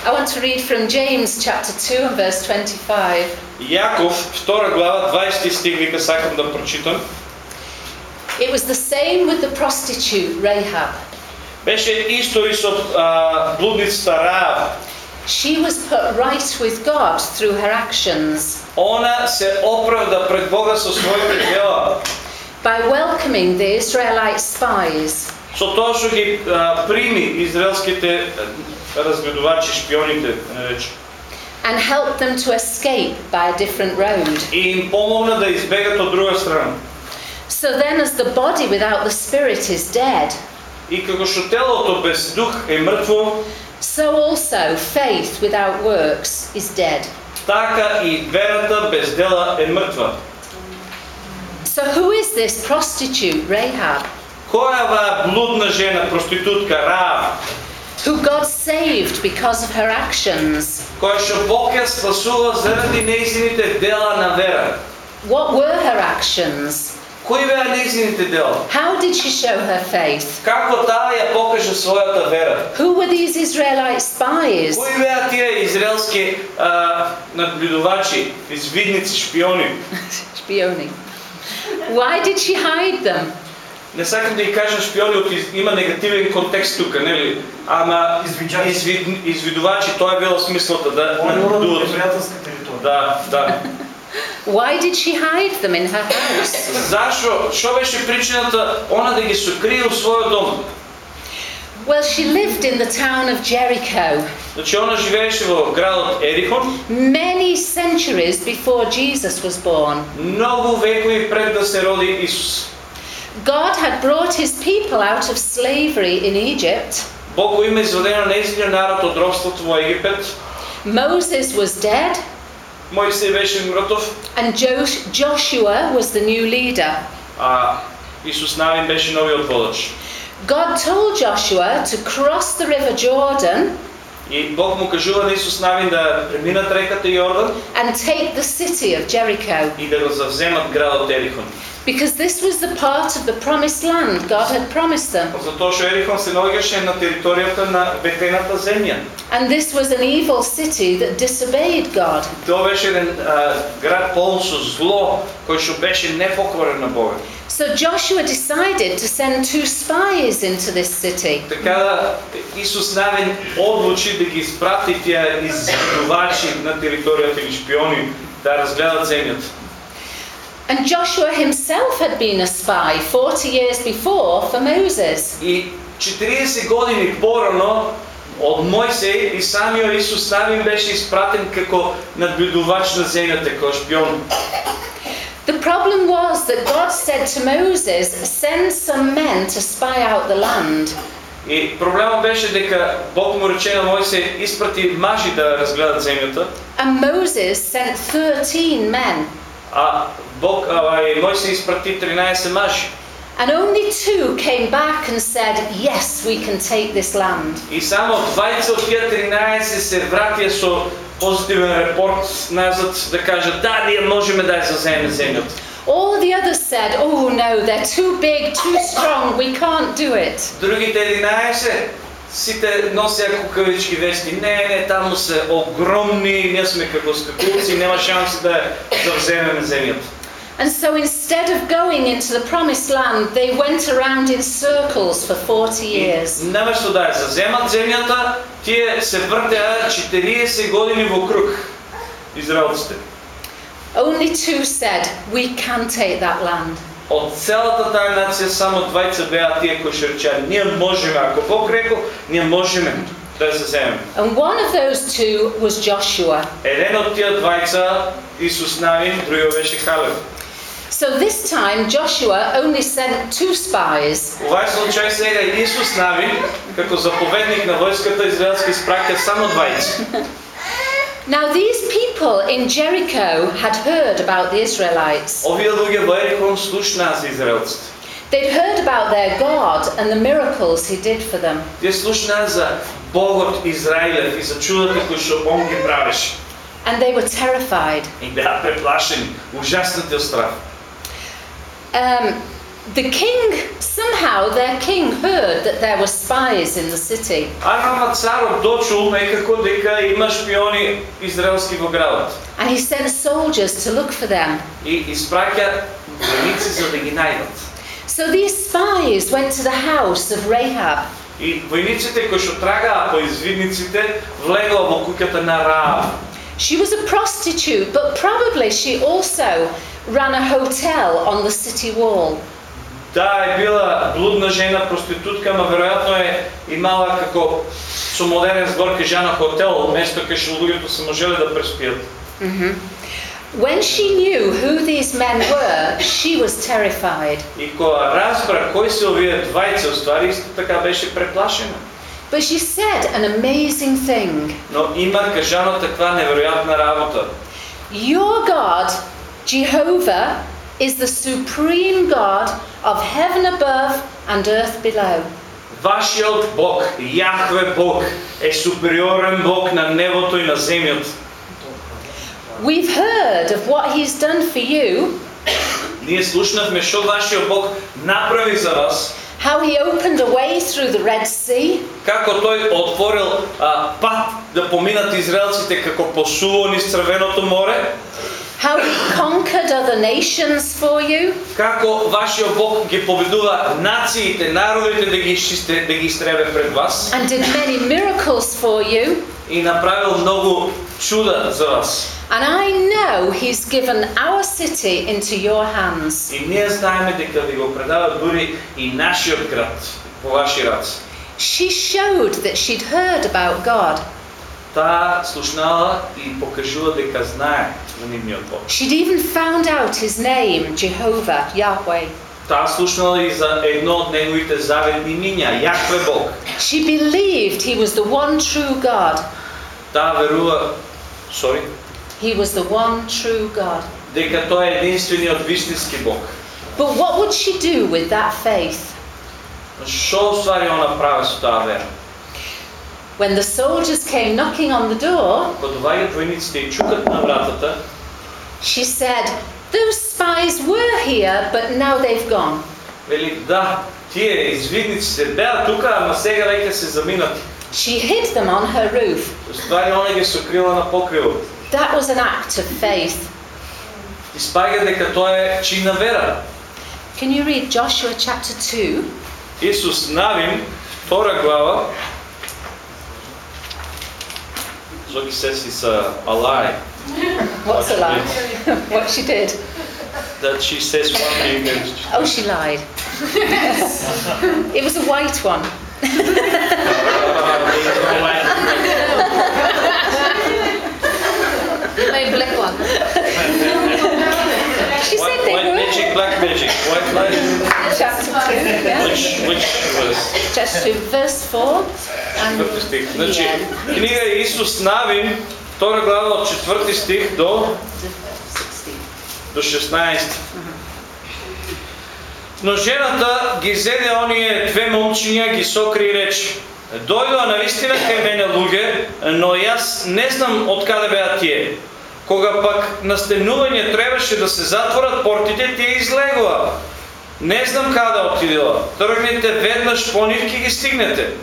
I want to read from James chapter 2 and verse 25. Јаков, втора глава, 20 стих вика сакам да прочитам. It was the same with the prostitute Rahab. Беше исто и со а, блудницата Раав. She was put right with God through her actions Она се оправда пред Бога со своите дела. by welcoming the Israelite spies. Со тоа што ги а, прими израелските а, разгледувачи, шпионите, нарече. and helped them to escape by a different road. И им помогна да избегат од друга страна. So then, as the body without the spirit is dead, И како што телото без дух е мртво, so also faith without works is dead. така и верата без дела е мртва. So, who is this prostitute, Rahab, Која е оваа блудна жена, проститутка, Раав, who God saved because of her actions? која што Бог ја спасува заради нејзините дела на вера? What were her actions? Кои беа нејзините дела? How did she show her faith? Како таа ја покажа својата вера? Who were these Israelite spies? Кои беа тие израелски а, наблюдувачи, извидници, шпиони? Spioning. Why did she hide them? Не сакам да ги кажам шпиони, от из... има негативен контекст тука, нели? Ама Извиджачи. извид... извидувачи, тоа е било смислата да Он е урод на наблюдуват. неприятелска територия. Да, да. Why did she hide them in her house? Зашо? Што беше причината она да ги сокрие у својот дом? Well, she lived in the town of Jericho Значи она живееше во градот Ерихон, many centuries before Jesus was born. многу векови пред да се роди Исус. God had brought his people out of slavery in Egypt. Бог го има изведено неизиния народ од робството во Египет. Moses was dead, Мојсей беше мртов, and Josh- Joshua was the new leader. а Исус Навин беше новиот водач. God told Joshua to cross the river Jordan И Бог му кажува на Исус Навин да преминат реката Јордан and take the city of Jericho и да го завземат градот Ерихон. because this was the part of the promised land God had promised them. Затоа што Ерихон се наоѓаше на територијата на ветената земја. And this was an evil city that disobeyed God. Тоа беше еден а, град полн со зло, кој што беше непокорен на Бога. So Joshua decided to send two spies into this city. Така Исус Навин одлучи да ги изпрати тия изгивачи на територията или шпиони да разгледат земята. And Joshua himself had been a spy 40 years before for Moses. И 40 години по-рано от Мойсей и самия Исус навин беше изпратен како наблюдувач на земята, како шпион. The problem was that God said to Moses, Send some men to spy out the land. И проблемот беше дека Бог му рече на Мојсей испрати мажи да разгледат земјата, And Moses sent 13 men. а Бог, а, и Мојсей испрати 13 мажи. And only two came back and said, Yes, we can take this land. И само 20 од тие 13 се вратија со позитивен репорт назад да кажат да, ние можеме да ја заземеме земјата. All the others said, Oh no, they're too big, too strong, we can't do it. Другите 11 сите носеа кукавички вести. Не, не, таму се огромни, ние сме како скакулци, нема шанси да завземеме земјата. And so instead of going into the promised land, they went around in circles for 40 years. И наместо да ја заземат земјата, тие се вртеа 40 години во круг. Израелците. Only two said, We can take that land. Од целата таа нација само двајца беа тие кои што речеа ние можеме, ако Бог рекол, ние можеме да ја заземеме. And one of those two was Joshua. Еден од тие двајца Исус Навин, другиот беше Халев. So this time, Joshua only sent two spies. Овај случај сега Исус Навин, како заповедник на војската израелска испраќа само двајца. Now, these people in Jericho had heard about the Israelites. Овие луѓе во Ерихон слушнаа за израелците. They'd heard about their God and the miracles he did for them. Тие слушнаа за Богот Израилев и за чудата кои што Он ги правеше. And they were terrified. И беа преплашени, ужаснати од страх. Um, The king, somehow their king heard that there were spies in the city. Арнама царот дочул некако дека има шпиони израелски во градот. And he sent soldiers to look for them. И испраќа војници за да ги најдат. So these spies went to the house of Rahab. И војниците кои што трагаа по извидниците влегла во куќата на Раав. She was a prostitute, but probably she also ran a hotel on the city wall. Таа е била блудна жена, проститутка, ама веројатно е имала како со модерен збор кажано хотел, место кај што луѓето се можеле да преспијат. When she knew who these men were, she was terrified. И кога разбра кои се овие двајца, уствари исто така беше преплашена. But she said an amazing thing. Но има кажано таква неверојатна работа. Your God, Jehovah, is the supreme God of heaven above and earth below. Вашиот Бог, Јахве Бог, е супериорен Бог на небото и на земјата. We've heard of what He's done for you, Ние слушнавме што вашиот Бог направи за вас, how He opened a way through the Red Sea, како тој отворил а, пат да поминат израелците како посуво низ Црвеното море, how He conquered other nations for you, како вашиот Бог ги победува нациите, народите да ги изчисте, да ги истребе пред вас and did many miracles for you. и направил многу чуда за вас. And I know He's given our city into your hands. И ние знаеме дека ви го предава дури и нашиот град по ваши раци. She showed that she'd heard about God. Таа слушнала и покажува дека знае за нивниот Бог. She'd even found out his name, Jehovah, Yahweh. Таа слушнала и за едно од неговите заветни имиња, Јахве Бог. She believed he was the one true God. Таа верува, сори, He was the one true God. дека тој е единствениот вистински Бог. But what would she do with that faith? Што ствари она прави со таа вера? When the soldiers came knocking on the door, Кога доаѓаат војниците и чукат на вратата, she said, Those spies were here, but now they've gone. вели да, тие извидниците беа тука, ама сега веќе се заминати. She hid them on her roof. Ствари она ги сокрила на покривот. That was an act of faith. Испаѓа дека тоа е чин на вера. Can you read Joshua chapter 2? Исус Навин, втора глава, success is a, uh, a lie. What's what a lie? what she did? That she says one thing and. She oh, she lied. it was a white one. My black one. She said white, they white were. magic, black magic, white light. Chapter 2, yeah. Which, which was Just to verse 4. And. Значи, Yeah. книга Исус Навин, втора глава от четврти стих до, 16. до 16. Но жената ги зеде оние две момчиња, ги сокри и рече, Дојдоа навистина кај мене луѓе, но јас не знам од каде беа тие. Кога пак настенување требаше да се затворат портите, тие излегува. Не знам каде отидела. Тргнете веднаш по нив ги стигнете.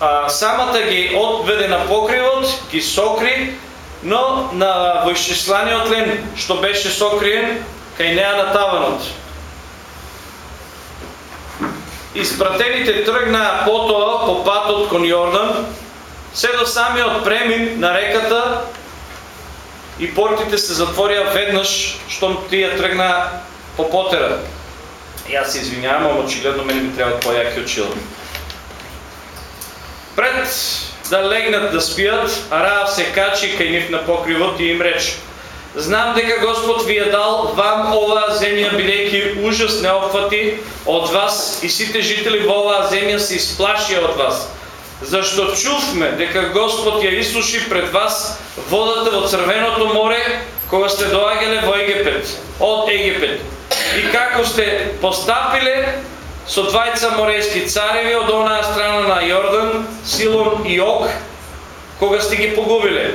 А, самата ги одведе на покривот, ги сокри, но на војшесланиот лен што беше сокриен кај неа на таванот. Испратените тргнаа потоа по патот кон Јордан, се до самиот премин на реката и портите се затворија веднаш штом тие тргна по потера. Јас се извинјавам, ама очигледно мене ми требаат појаки очила. Пред да легнат да спијат, Раав се качи кај нив на покривот и им рече Знам дека Господ ви е дал вам оваа земја бидејќи ужас не опфати од вас и сите жители во оваа земја се исплашија од вас. Зашто чувме дека Господ ја исуши пред вас водата во Црвеното море кога сте доаѓале во Египет, од Египет. И како сте постапиле со двајца морејски цареви од онаа страна на Јордан, Силон и Ок, кога сте ги погубиле.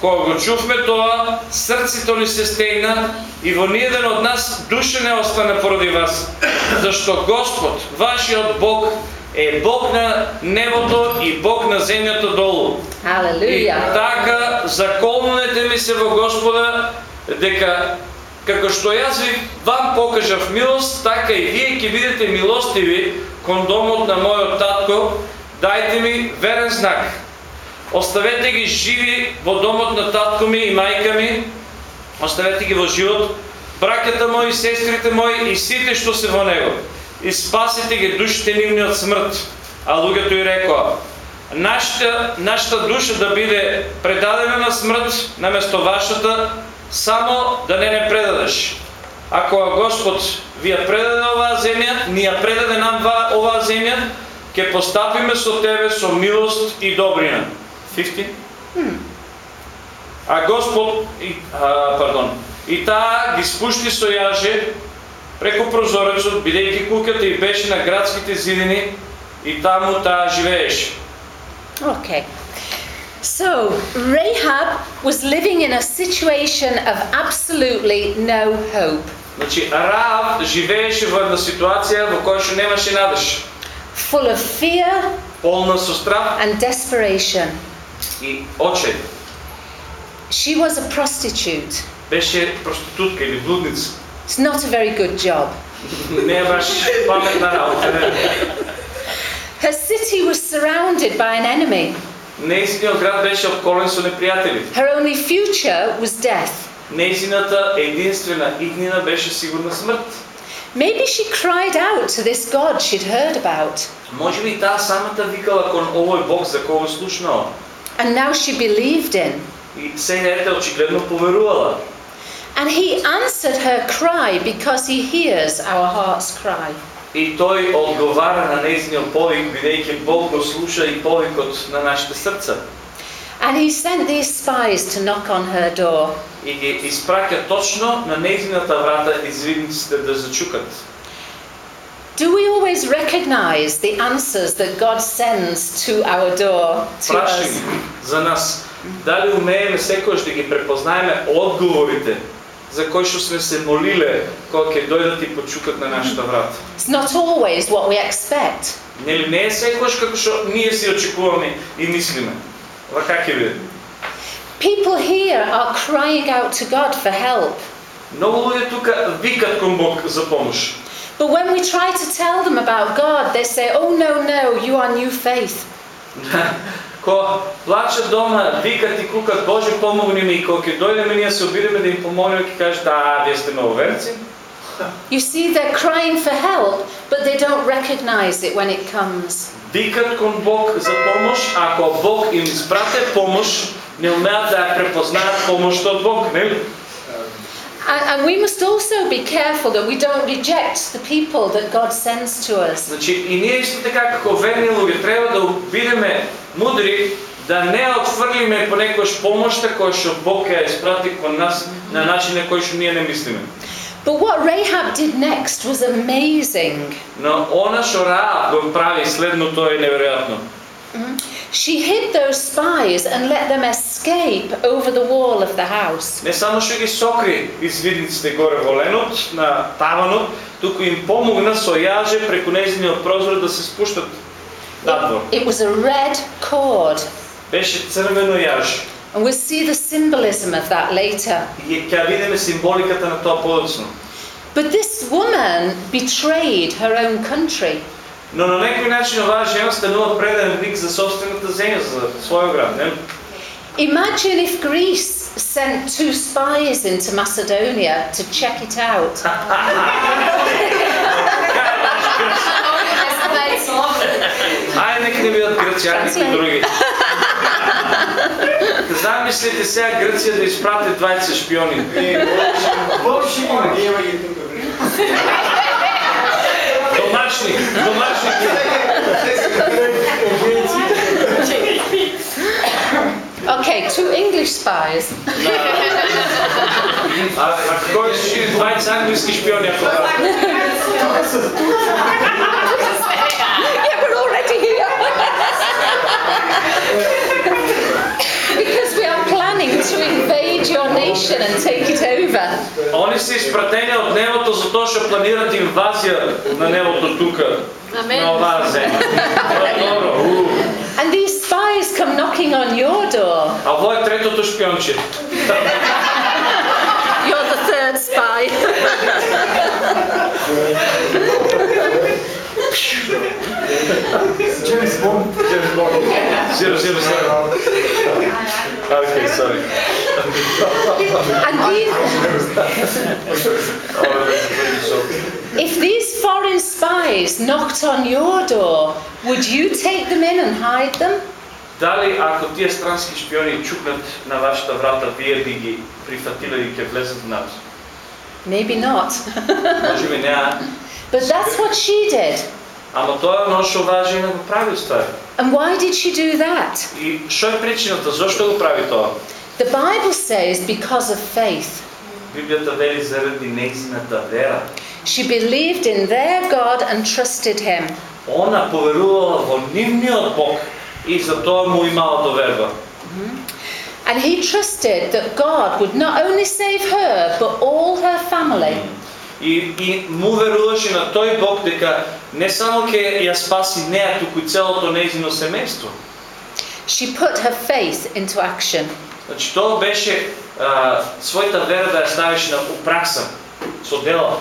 Кога го чувме тоа, срцето ни се стегна и во ниједен од нас душа не остана поради вас, зашто Господ, вашиот Бог, е Бог на небото и Бог на земјата долу. И Hallelujah. така заколнете ми се во Господа дека како што јас ви вам покажав милост, така и вие ќе бидете милостиви кон домот на мојот татко, дајте ми верен знак. Оставете ги живи во домот на татко ми и мајка ми, оставете ги во живот, браќата мои, сестрите мои и сите што се во него. И спасите ги душите нивни од смрт. А луѓето и рекоа, нашата, нашата душа да биде предадена на смрт наместо вашата, само да не не предадеш. Ако Господ ви ја предаде оваа земја, ни ја предаде нам ва- оваа земја, ќе постапиме со тебе со милост и добрина. 50? А Господ, и, а, пардон, и таа ги спушти со јаже преку прозорецот, бидејќи куќата и беше на градските зидини и таму таа живееше. Okay. So, Rahab was living in a situation of absolutely no hope. Значи, Раав живееше во една ситуација во која што немаше надеж. full of fear Полна со страх and desperation. и очај. She was a prostitute. Беше проститутка или блудница. It's not a very good job. Не е баш паметна работа. не. Her city was surrounded by an enemy. Неизиниот град беше обколен со непријатели. Her only future was death. Неизината единствена иднина беше сигурна смрт. Maybe she cried out to this God she'd heard about, Може би таа самата викала кон овој Бог за кого слушнала. and now she believed in. И сега ете очигледно поверувала. And he answered her cry because he hears our heart's cry. И тој одговара на нејзиниот повик, бидејќи Бог го слуша и повикот на нашите срца. And he sent these spies to knock on her door. И ги испраќа точно на нејзината врата извидниците да зачукат. Do we always recognize the answers that God sends to our door to Прашање us? за нас. Дали умееме секојаш да ги препознаеме одговорите за кои што сме се молиле кога ќе дојдат и почукат на нашата врата? It's not always what we expect. Нели не е секојаш како што ние си очекуваме и мислиме. Вака ќе биде. People here are crying out to God for help. Многу луѓе тука викат кон Бог за помош. But when we try to tell them about God, they say, Oh, no, no, you are new faith. Кога плачат дома, викат и кукат, Боже помогни ми, и кога ќе дојдеме ние се обидеме да им помолиме, ќе кажат, да, вие сте нововерци. You see, they're crying for help, but they don't recognize it when it comes. Викат кон Бог за помош, ако Бог им испрате помош, не умеат да ја препознаат помошта од Бог, нели? And, and we must also be careful that we don't reject the people that God sends to us. Значи, и ние исто така како верни луѓе треба да бидеме мудри, да не отфрлиме понекош помошта која што Бог ја испрати кон нас на начин на кој што ние не мислиме. But what Rahab did next was amazing. Но она што Раав го прави следното е неверојатно. She hid those spies and let them escape over the wall of the house. Не само што ги сокри извидниците горе во ленот на таванот, туку им помогна со јаже преку нејзиниот прозор да се спуштат надвор. It was a red cord, Беше црвено јаже. and we'll see the symbolism of that later. И ќе видиме символиката на тоа подоцно. But this woman betrayed her own country. Но на некој начин оваа жена станува преден вик за собствената земја, за својот град, не? Imagine if Greece sent two spies into Macedonia to check it out. не бидат грцјани и други. Замислете сега Грција да испрати 20 шпиони. Бог ще има, ние ги тук. Домашни, домашни. Okay, two English spies. А, а кој ще 20 англиски шпиони ако така? Yeah, we're already here. because we are planning to invasion and take it over. Они се испратени од небото затоа што планираат инвазија на небото тука. Амен. На оваа земја. Тоа е добро. уу. And these spies come knocking on your door. А во е третото шпионче. You're the third spy. James Bond. James Bond. Zero, zero, zero. Okay, sorry. And these, if these foreign spies knocked on your door, would you take them in and hide them? Дали ако тие странски шпиони чукнат на вашата врата, вие би ги прифатиле и ќе влезат в нас? Maybe not. Може би неа. But that's what she did. Ама тоа е оно што важи го прави ствари. And why did she do that? И што е причината? Зошто го прави тоа? The Bible says because of faith. Библијата вели заради нејзината вера. She believed in their God and trusted him. Она поверувала во нивниот Бог и за тоа му имала доверба. And he trusted that God would not only save her, but all her family. И, и му веруваше на тој Бог дека не само ќе ја спаси неа, туку и целото нејзино семејство. She put her faith into action. Значи тоа беше а, својата вера да ја ставиш на у пракса, со дела.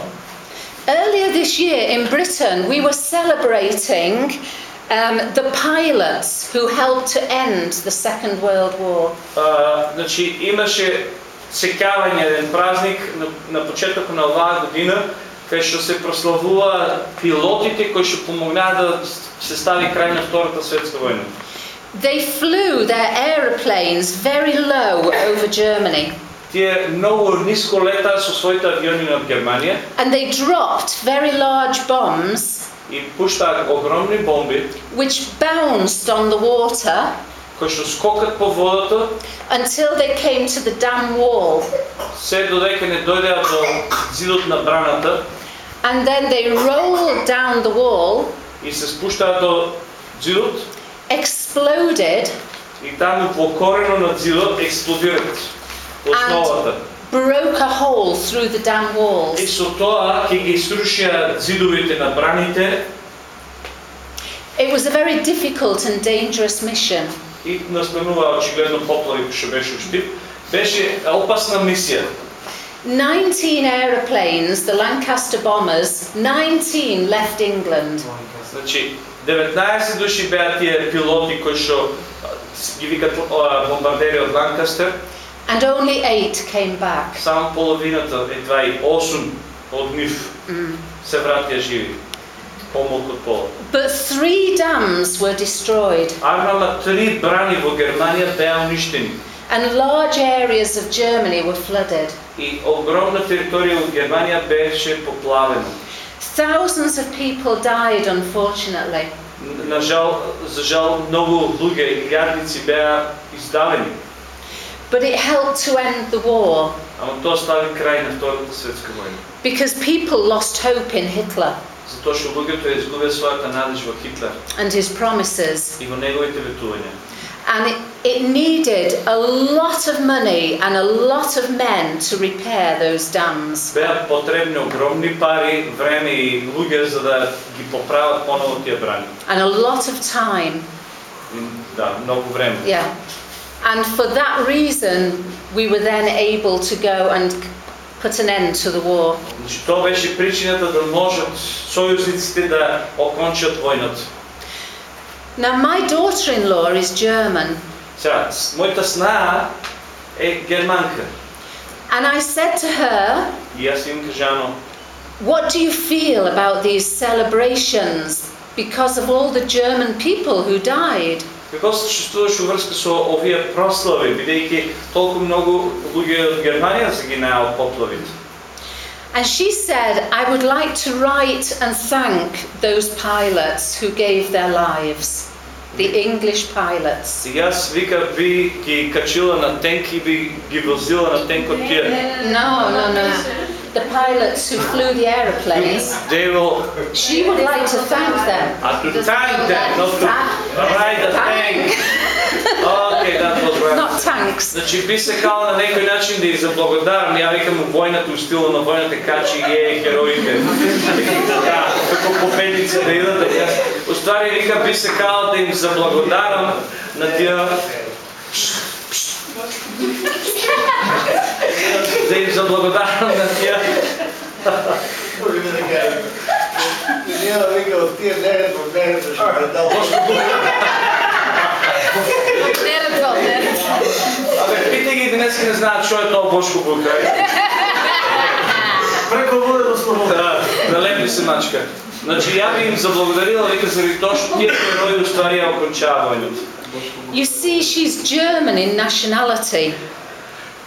Earlier this year in Britain, we were celebrating um, the pilots who helped to end the Second World War. А, значи имаше сеќавање еден празник на, на почетокот на оваа година кај што се прославува пилотите кои што помогнаа да се стави крај на Втората светска војна. They flew their aeroplanes very low over Germany. Тие многу ниско летаа со своите авиони над Германија. And they dropped very large bombs и пуштаат огромни бомби. which bounced on the water кои што скокат по водата until they came to the dam wall. се додека не дојдеа до зидот на браната And then they rolled down the wall, и се спуштаат до зидот exploded, и таму во корено на зидот експлодираат основата. broke a hole through the dam И walls. со тоа ќе ги срушија зидовите на браните It was a very difficult and dangerous mission. и настанува очигледно поплави кој што беше уштип. Беше опасна мисија. 19 aeroplanes, the Lancaster bombers, 19 left England. Значи 19 души беа тие пилоти кои што а, с- ги викат а, бомбардери од Ланкастер, And only eight came back. само половината, едва и 8 од нив се вратија живи. Помалку од пола. But three dams were destroyed, Армама три брани во Германија беа уништени and large areas of Germany were flooded. и огромна територија од Германија беше поплавена. Thousands of people died, unfortunately. Н- На жал, за жал многу луѓе, илјадници беа издавени. But it helped to end the war Ама тоа стави крај на Втората светска војна. because people lost hope in Hitler Затоа што луѓето ја изгубија својата надеж во Хитлер and his promises. и во неговите ветувања. And it, it needed a lot of money and a lot of men to repair those dams. Беа потребни огромни пари, време и луѓе за да ги поправат поново тие брани. And a lot of time. И, Да, многу време. Yeah. And for that reason, we were then able to go and put an end to the war. Значи тоа беше причината да можат сојузниците да окончат војната. Now, my daughter in law is German, Сега, с- мојата снаа е германка. and I said to her, И јас им кажано, What do you feel about these celebrations because of all the German people who died? Како се чувствуваш врска со овие прослави, бидејќи толку многу луѓе од Германија загинаа од поплавите? And she said, I would like to write and thank those pilots who gave their lives, the English pilots. Јас вика би ги качила на тенк и би ги возила на тенкот тие. No, no, no. The pilots who flew the aeroplanes. They will She would like to thank them. uh, to thank them, not to ride the tank. Окей, да, тоа not tanks. Значи би се кал на некој начин да ја заблагодарам, ја викам војната у стилот на војната качи е хероите. Да, како победници да идат. а Јас уствари викам би се кал да им заблагодарам на тие да им заблагодарам на тие Може би да кажа. Няма да вика от тия неред в неред, ще ме дал. Neredvol, neredvol. Абе, пите ги днес не знаат што е тоа Бошко Букај. Преко воде до слобода. Да, налепи се мачка. Значи ја би им заблагодарила, вика заради тоа што тие херои уствари ја окончаа. You see, she's German in nationality,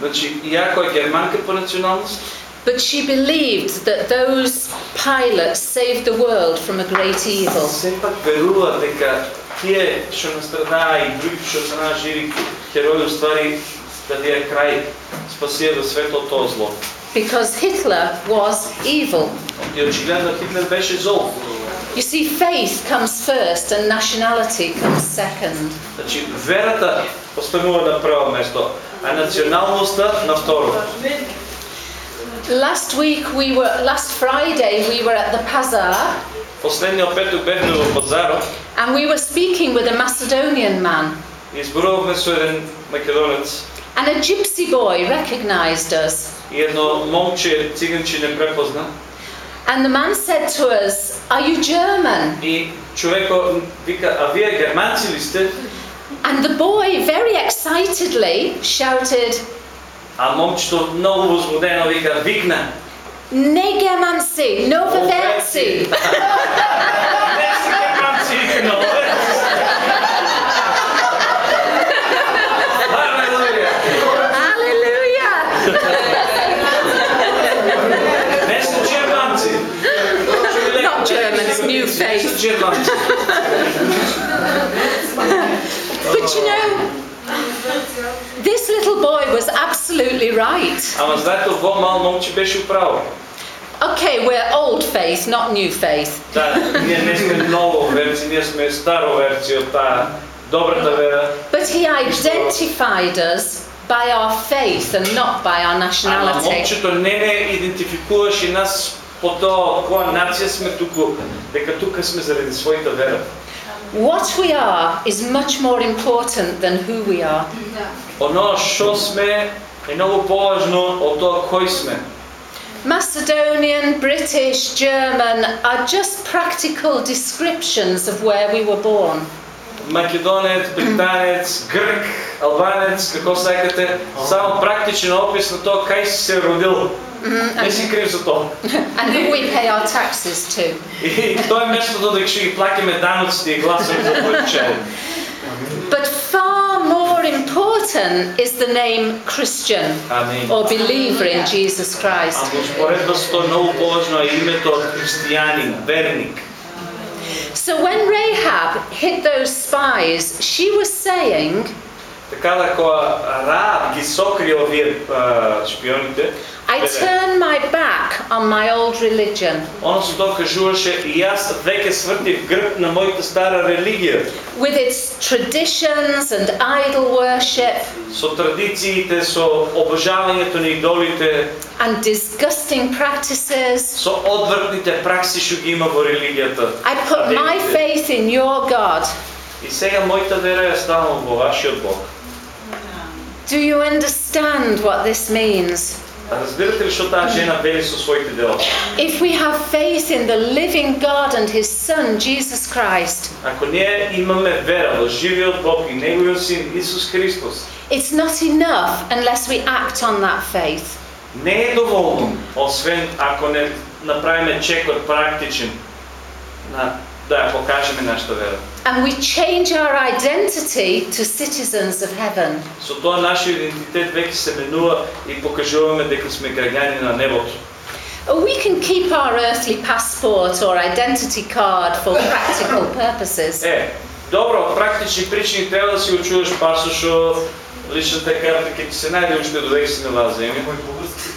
Значи, ја е германка по националност, but she believed that those pilots saved the world from a great evil. сепак верува дека тие што настрадаа и други што се на живи херои уствари дадија крај спасија до светот тоа зло. Because Hitler was evil. И очигледно Хитлер беше зол. You see, faith comes first and nationality comes second. Значи, верата останува на прво место, а националноста на второ. Last week we were, last Friday we were at the Pazar Последниот петок бевме во пазарот and we were speaking with a Macedonian man. и зборувавме со еден македонец And a gypsy boy recognized us. и едно момче циганче не препозна And the man said to us, Are you German? и човеко вика, а вие германци ли сте? And the boy very excitedly shouted, А момчето многу возбудено вика, викна, Ne Germanci, no Ververci. Не си германци, вика, но Халелуја! Hallelujah! Не сте германци! Not Germans, new Не сте faith. германци! But you know, this little boy was absolutely right. Ама знаете, во мал момче беше управо. Okay, we're old faith, not new faith. Да, ние не сме ново верци, ние сме старо верци од таа добрата вера. But he identified us by our faith and not by our Ама nationality. момчето не не идентификуваше нас по тоа од која нација сме туку, дека тука сме заради својата вера. What we are is much more important than who we are. Оно што сме е многу поважно од тоа кој сме. Macedonian, British, German are just practical descriptions of where we were born. Македонец, британец, грк, албанец, како сакате, само практичен опис на тоа кај си се родил. Не си крив за тоа. And who we pay our taxes to. И тоа е местото дека ќе ги плаќаме даноците и гласаме за повече. But far more important is the name Christian Амин. or believer in Jesus Christ. Ама споредба со тоа многу поважно е името христијанин, верник. So when Rahab hit those spies, she was saying, Така да кога Рааб ги сокри овие а, шпионите, I веќе- turn my back on my old religion. Оно со тоа кажуваше и јас веќе свртив грб на мојата стара религија, with its traditions and idol worship со традициите, со обожавањето на идолите, and disgusting practices. со одвртните пракси што ги има во религијата. I put my Адептите. faith in your God. И сега мојата вера е ставам во вашиот Бог. Do you understand what this means? А разбирате ли што таа жена вели со своите дела? If we have faith in the living God and His Son, Jesus Christ, Ако ние имаме вера во живиот Бог и неговиот син Исус Христос, it's not enough unless we act on that faith. не е доволно, освен ако не направиме чекот практичен на да ја покажеме нашата вера. And we change our identity to citizens of heaven. Со тоа нашиот идентитет веќе се менува и покажуваме дека сме граѓани на небото. We can keep our earthly passport or identity card for practical purposes. Е, добро, од практични причини треба да си го чуваш пасошот, личната карта ќе ти се најде уште додека си на оваа земја. А?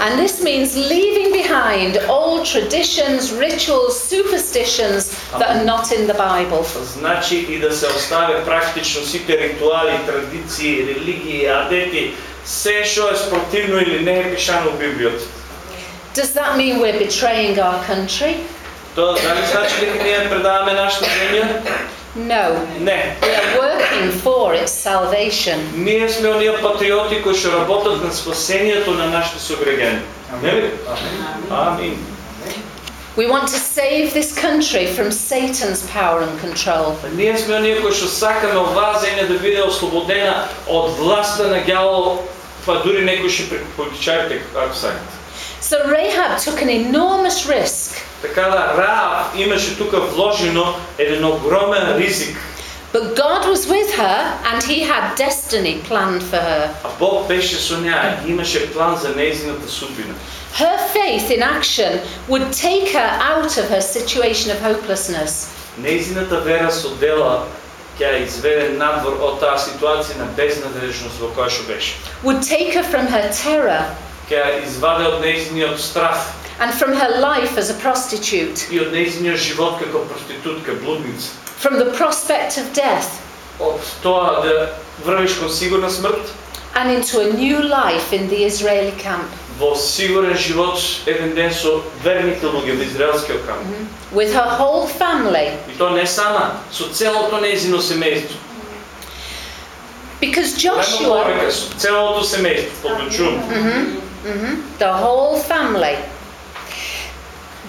And this means leaving behind old traditions, rituals, superstitions that are not in the Bible. Значи и да се оставе практично сите ритуали, традиции, религии, адети, се што е спротивно или не е пишано во Библијата. Does that mean we're betraying our country? Тоа дали значи дека ние предаваме нашата земја? No. Не. We are working for its salvation. Ние сме оние патриоти кои што работат на спасението на нашите сограѓани. Нели? Амин. We want to save this country from Satan's power and control. Ние сме оние кои што сакаме оваа земја да биде ослободена од власта на ѓаволот, па дури некои ще преку политичарите, ако сакате. So Rahab took an enormous risk, Така да Раав имаше тука вложено еден огромен ризик, but God was with her and he had destiny planned for her. а Бог беше со неа и имаше план за нејзината судбина. Her faith in action would take her out of her situation of hopelessness. Нејзината вера со дела ќе ја изведе надвор од таа ситуација на безнадежност во која што беше. would take her from her terror Ќе ја изваде од нејзиниот страф and from her life as a prostitute, и од нејзиниот живот како проститутка, блудница. from the prospect of death, Од тоа да врвиш кон сигурна смрт and into a new life in the Israeli camp во сигурен живот еден ден со верните луѓе во израелскиот камп. with her whole family. И тоа не сама, со целото нејзино семејство. Because Нема Joshua, повеќе, со целото семејство, подочувам. Mhm, the whole family.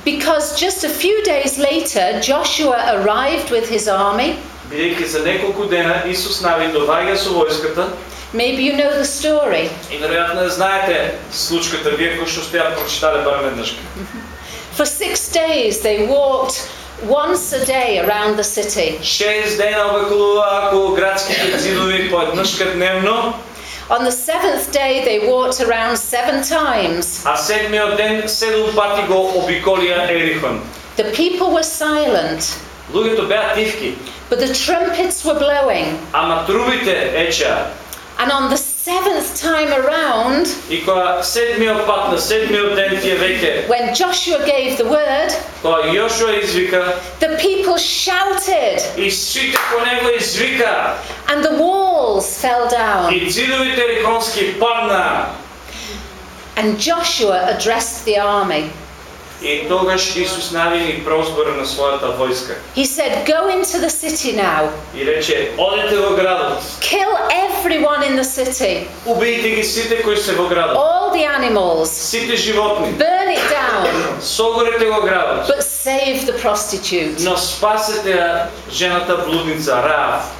Because just a few days later, Joshua arrived with his army. Бидејќи за неколку дена Исус Навин доаѓа со војската Maybe you know the story. и веројатно ја знаете случката вие кои што сте ја прочитале барем веднаш. For six days, they walked once a day around the city. Шест дена обиколуваа околу градските зидови по еднашка дневно, On the seventh day, they walked around seven times. а седмиот ден седум пати го обиколија Ерихон. The people were silent, Луѓето беа тивки, but the trumpets were blowing. ама трубите ечеа. And on the seventh time around, И кога седмиот пат на седмиот ден тие веќе, when Joshua gave the word, кога Јошуа извика the people shouted, и сите по него извика and the walls fell down. и зидовите Ерихонски паднаа. And Joshua addressed the army. И тогаш Исус навин и прозбора на својата војска. He said, Go into the city now, И рече, одете во градот, kill everyone in the city, убијте ги сите кои се во градот, all the animals, сите животни, burn it down, согорете го градот, but save the prostitute. Но спасете жената блудница Раав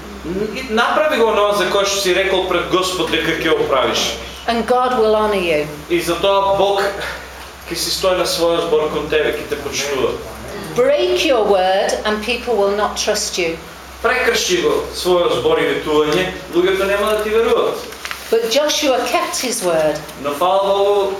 Направи го оно за кое што си рекол пред Господ дека ќе го правиш. and God will honor you. И затоа Бог ќе си стои на својот збор кон тебе, ќе те почитува. Break your word, and people will not trust you. Прекрши го својот збор и ветување, луѓето нема да ти веруваат. But Joshua kept his word, Но фала Богу,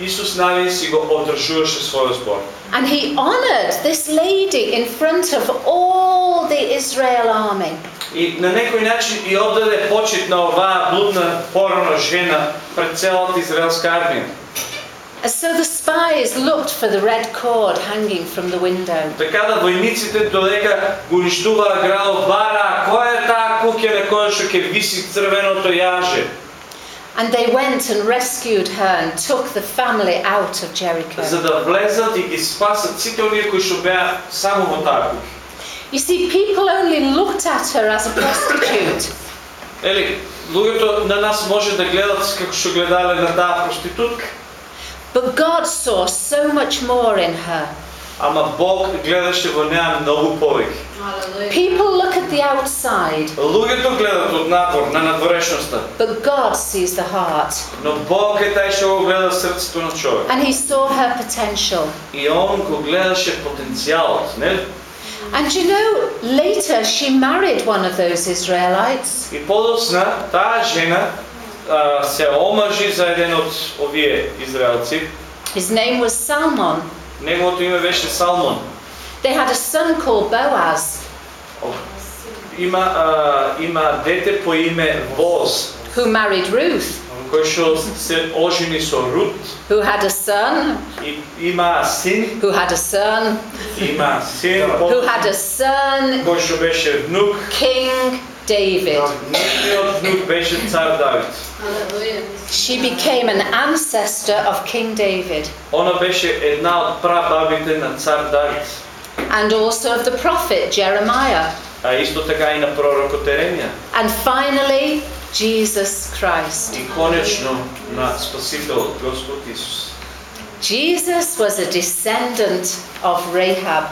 Исус Навин си го одржуваше својот збор. and he honored this lady in front of all the Israel army. И на некој начин и оддаде почит на оваа блудна порано жена пред целата израелска армија. And so the spies looked for the red cord hanging from the window. Така да војниците додека го уништуваа градот бара, која е таа куќа на која што ќе виси црвеното јаже? And they went and rescued her and took the family out of Jericho. За да влезат и ги спасат сите оние кои што беа само во таа куќа. You see, people only looked at her as a prostitute. Ели, луѓето на нас може да гледат како што гледале на таа проститутка, But God saw so much more in her. ама Бог гледаше во неа многу повеќе. People look at the outside, Луѓето гледат од надвор, на надворешноста, but God sees the heart. но Бог е тај што го гледа срцето на човек. And He saw her potential. И он го гледаше потенцијалот, не? And you know, later she married one of those Israelites. И подоцна таа жена а, се омажи за еден од овие израелци. His name was Salmon. Неговото име беше Салмон. They had a son called Boaz, Има а, има дете по име Воз, who married Ruth, кој што се ожени со Рут. who had a son, И, има син, who had a son, има син, who had a son, кој што беше внук. King David. Нивниот внук беше цар Давид. She became an ancestor of King David Она беше една од прабабите на цар Давид. and also of the prophet Jeremiah. А исто така и на пророкот Еремија. And finally, Jesus Christ. И конечно на Спасителот Господ Исус. Jesus was a descendant of Rahab.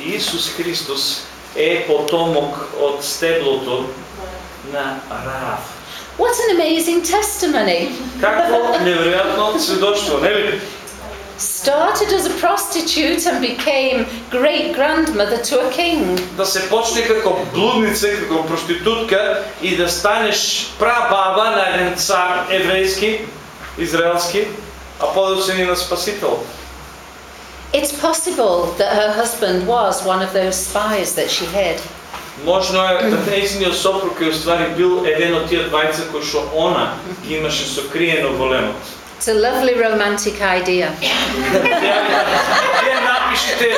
Исус Христос е потомок од стеблото на Раав. What an amazing testimony! Какво неверојатно сведоштво, нели? Started as a prostitute and became great grandmother to a king. Да се почне како блудница, како проститутка и да станеш прабаба на еден цар еврејски, израелски, а подоцен и на Спасител. It's possible that her husband was one of those spies that she hid. Можно е да нејзиниот сопруг е уствари бил еден од тие двајца кои што она ги имаше сокриено во лемот. It's a lovely romantic idea. Вие напишете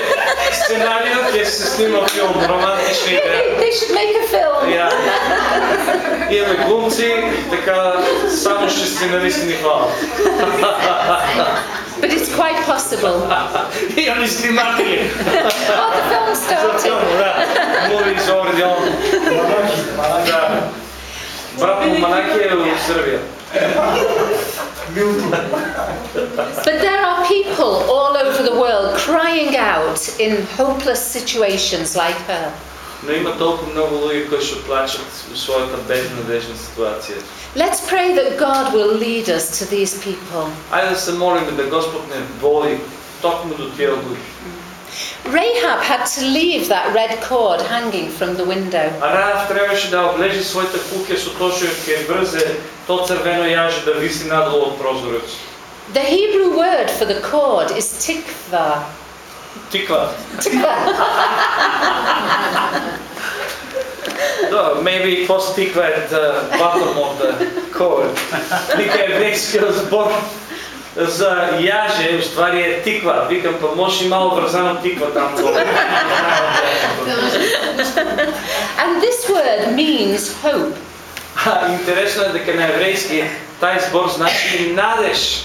сценарио, ќе се снима филм, романтична идеја. They should make a film. Ја. Имаме глумци, така само ще сценаристи ни фалат. But it's quite possible. Имаме сниматели. Oh, the film started. Да, Муви из Ордион. Да. Брат му Манаки е от Сърбия. But there are people all over the world crying out in hopeless situations like her. Но има толкова много луѓе кои што плачат во својата безнадежна ситуација. Let's pray that God will lead us to these people. Ајде да се молиме да Господ не води токму до тие луѓе. Rahab had to leave that red cord hanging from the window. А Раав требаше да облежи својата куќа со тоа што ќе врзе то црвено јаже да виси надолу од прозорец. The Hebrew word for the cord is tikva. Тиква. Да, maybe post tikva at the bottom of the cord. Вика еврејскиот збор за јаже, уствари е тиква. Викам, па може и мало врзано тиква там долу. And this word means hope. А, интересно е дека на еврејски тај збор значи надеж.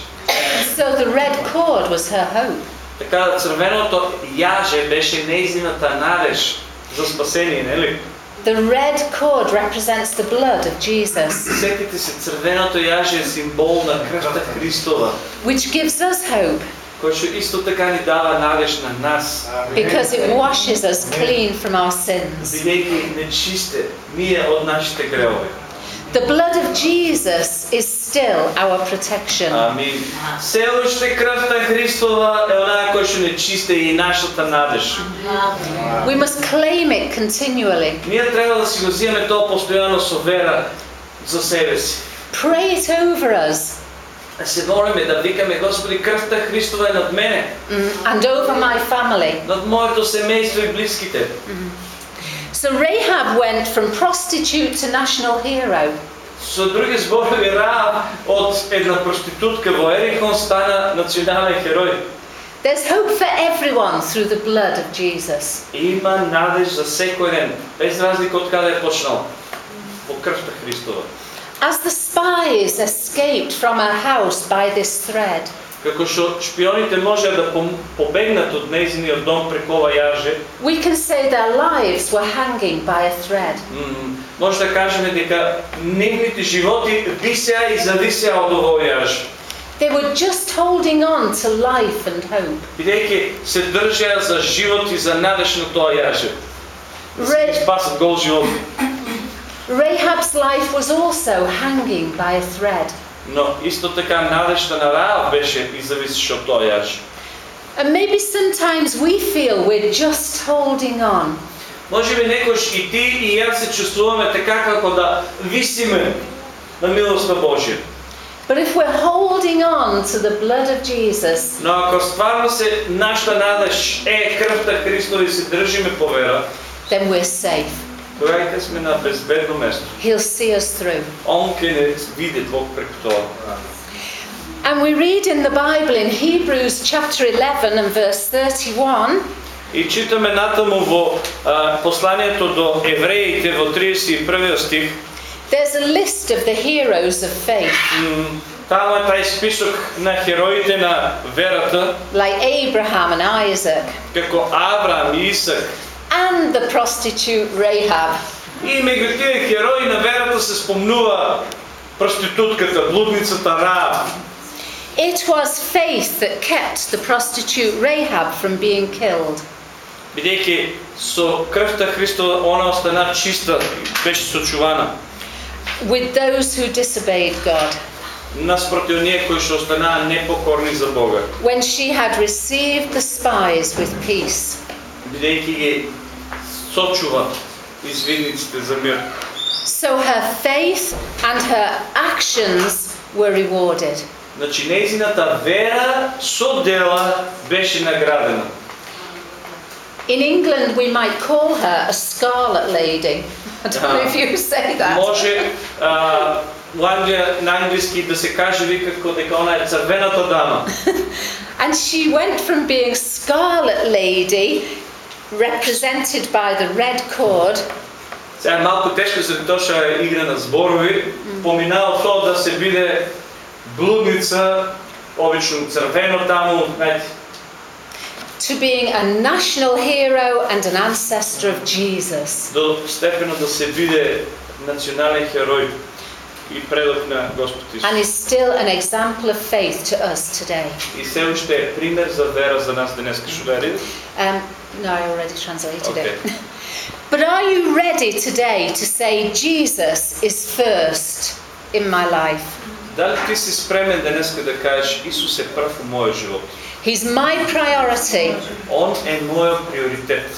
So the red cord was her hope. Така да црвеното јаже беше неизината надеж за спасение, нели? The red cord represents the blood of Jesus, Сетите се, црвеното јаже е символ на крвта Христова, which gives us hope кој што исто така ни дава надеж на нас, because it washes us clean from our sins. бидејќи нечисте ние од нашите гревови. The blood of Jesus is still our protection. Амин. Се уште крвта Христова е онаа која што не чисте и нашата надеж. We must claim it continually. Ние треба да си го земеме тоа постојано со вера за себе си. Pray it over us Да се молиме да викаме Господи крвта Христова е над мене, mm, and over my family. над моето семејство и блиските. So Rahab went from prostitute to national hero. Со други зборови Раав од една проститутка во Ерихон стана национален херој. There's hope for everyone through the blood of Jesus. Има надеж за секој ден, без разлика од каде е почнал. Во крвта Христова. As the spies escaped from her house by this thread, Како што шпионите можеа да пом- побегнат од нејзиниот дом преку ова јаже, we can say their lives were hanging by a thread. м, може да кажеме дека нивните животи висеа и зависеа од овој јаж. They were just holding on to life and hope. Бидејќи се држеа за живот и за надеж на тоа јаже. Да се Ре- ги спасат гол живот. Rahab's life was also hanging by a thread. Но исто така надежта на Раав беше и зависеше од тоа јаже. And maybe sometimes we feel we're just holding on. Може би некош и ти и јас се чувствуваме така како да висиме на милоста Божја. But if we're holding on to the blood of Jesus, Но ако стварно се нашата надеж е крвта Христова и се држиме по вера, then we're safe. тогава ќе сме на безбедно место. He'll see us through. Он ќе не види Бог преку тоа. And we read in the Bible in Hebrews chapter 11 and verse 31 И читаме натаму во а, посланието до евреите во 31 стих, there's a list of the heroes of faith, м, таму е тај список на хероите на верата, like Abraham and Isaac, како Авраам и Исак. and the prostitute Rahab. И меѓу тие херои на верата се спомнува проститутката, блудницата Раав. It was faith that kept the prostitute Rahab from being killed. Бидејќи со крвта Христова она остана чиста, беше сочувана. with those who disobeyed God. Наспроти оние кои што останаа непокорни за Бога. When she had received the spies with peace. Бидејќи ги сочува извидниците за мир. So her faith and her actions were rewarded. Значи, нејзината вера со дела беше наградена. In England, we might call her a scarlet lady. I don't know if you say that. Може а, во Англија на англиски да се каже вика како дека она е црвената дама. And she went from being scarlet lady, represented by the red cord, Сега е малку тешко заради тоа што е игра на зборови, поминаа од тоа да се биде блудница, обично црвено таму, знаете, to being a national hero and an ancestor of Jesus. до степенот да се биде национален херој и предок на Господ Исус. And is still an example of faith to us today. И се уште е пример за вера за нас денес. Што да реди? Um, no, I already translated okay. it. but are you ready today to say Jesus is first in my life? Da li ti si spremen danes da kažeš Isus je prv u moj život? He's my priority. On je moj prioritet.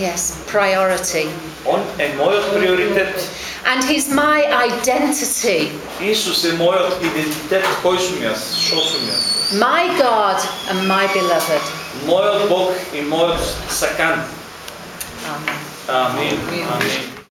Yes, priority. On je moj prioritet. And he's my identity. Isus je moj identitet, koji sam ja, što sam ja. My God and my beloved. Мојот Бог и мојот сакан. Amen. Амин. Амин.